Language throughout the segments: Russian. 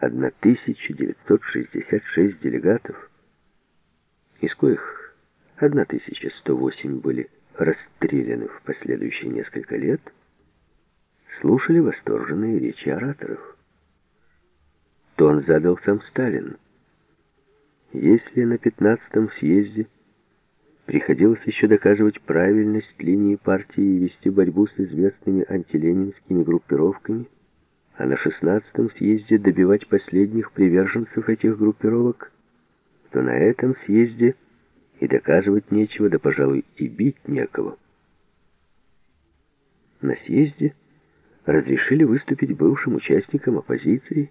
1966 делегатов, из коих 1108 были расстреляны в последующие несколько лет, слушали восторженные речи ораторов. Тон задал сам Сталин. Если на 15-м съезде приходилось еще доказывать правильность линии партии и вести борьбу с известными антиленинскими группировками, а на 16-м съезде добивать последних приверженцев этих группировок, то на этом съезде и доказывать нечего, да, пожалуй, и бить некого. На съезде разрешили выступить бывшим участникам оппозиции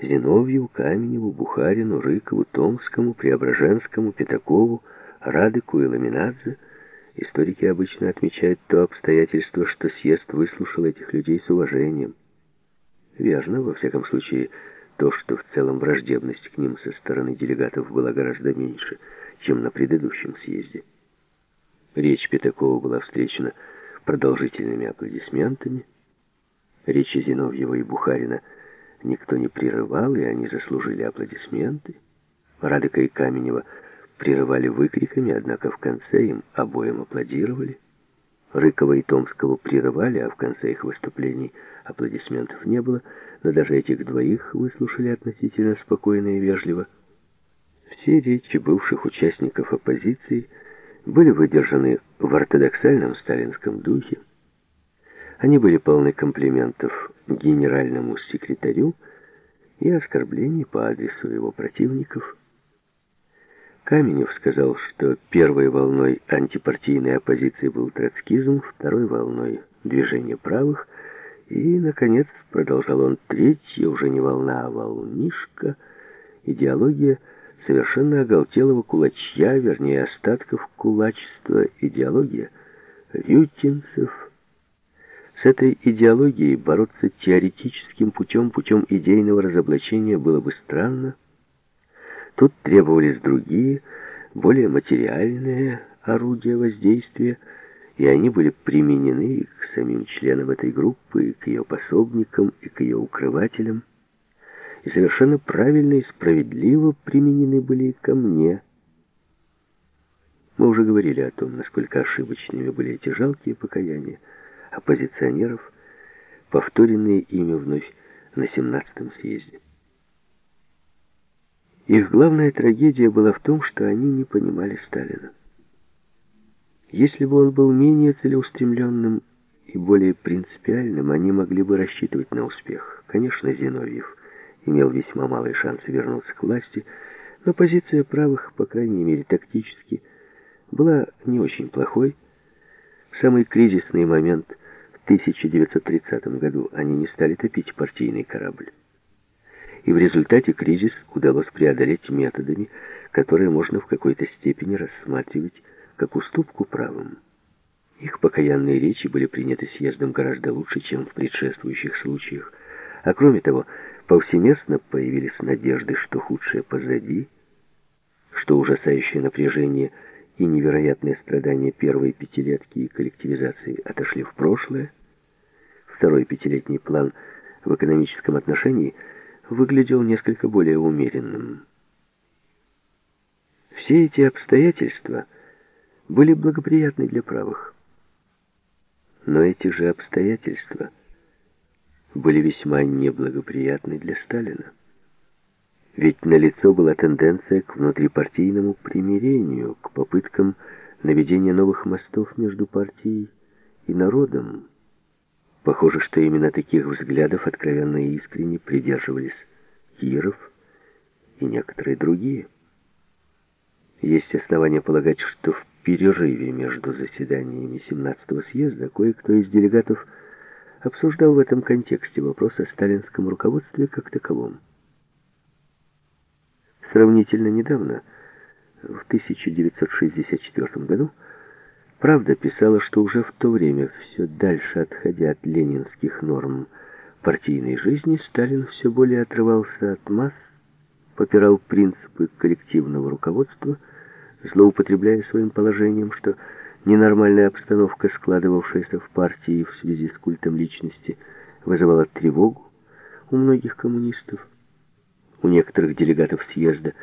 Зиновьеву, Каменеву, Бухарину, Рыкову, Томскому, Преображенскому, Пятакову, Радыку и Ламинадзе. Историки обычно отмечают то обстоятельство, что съезд выслушал этих людей с уважением. Верно, во всяком случае, то, что в целом враждебность к ним со стороны делегатов была гораздо меньше, чем на предыдущем съезде. Речь Пятакова была встречена продолжительными аплодисментами. Речи Зиновьева и Бухарина никто не прерывал, и они заслужили аплодисменты. Радыка и Каменева прерывали выкриками, однако в конце им обоим аплодировали. Рыкова и Томского прерывали, а в конце их выступлений аплодисментов не было, но даже этих двоих выслушали относительно спокойно и вежливо. Все речи бывших участников оппозиции были выдержаны в ортодоксальном сталинском духе. Они были полны комплиментов генеральному секретарю и оскорблений по адресу его противников – Каменев сказал, что первой волной антипартийной оппозиции был троцкизм, второй волной движение правых, и, наконец, продолжал он, третья уже не волна, а волнишка, идеология совершенно оголтелого кулачья, вернее, остатков кулачества, идеология рютинцев. С этой идеологией бороться теоретическим путем, путем идейного разоблачения было бы странно, Тут требовались другие, более материальные орудия воздействия, и они были применены и к самим членам этой группы, и к ее пособникам, и к ее укрывателям, и совершенно правильно и справедливо применены были и ко мне. Мы уже говорили о том, насколько ошибочными были эти жалкие покаяния оппозиционеров, повторенные ими вновь на 17-м съезде. Их главная трагедия была в том, что они не понимали Сталина. Если бы он был менее целеустремленным и более принципиальным, они могли бы рассчитывать на успех. Конечно, Зиновьев имел весьма малые шансы вернуться к власти, но позиция правых, по крайней мере тактически, была не очень плохой. В самый кризисный момент в 1930 году они не стали топить партийный корабль и в результате кризис удалось преодолеть методами, которые можно в какой-то степени рассматривать как уступку правым. Их покаянные речи были приняты съездом гораздо лучше, чем в предшествующих случаях. А кроме того, повсеместно появились надежды, что худшее позади, что ужасающее напряжение и невероятные страдания первой пятилетки и коллективизации отошли в прошлое. Второй пятилетний план в экономическом отношении – выглядел несколько более умеренным. Все эти обстоятельства были благоприятны для правых. Но эти же обстоятельства были весьма неблагоприятны для Сталина. Ведь налицо была тенденция к внутрипартийному примирению, к попыткам наведения новых мостов между партией и народом. Похоже, что именно таких взглядов откровенно и искренне придерживались Киров и некоторые другие. Есть основания полагать, что в перерыве между заседаниями 17-го съезда кое-кто из делегатов обсуждал в этом контексте вопрос о сталинском руководстве как таковом. Сравнительно недавно, в 1964 году, Правда писала, что уже в то время, все дальше отходя от ленинских норм партийной жизни, Сталин все более отрывался от масс, попирал принципы коллективного руководства, злоупотребляя своим положением, что ненормальная обстановка, складывавшаяся в партии в связи с культом личности, вызывала тревогу у многих коммунистов. у некоторых делегатов съезда,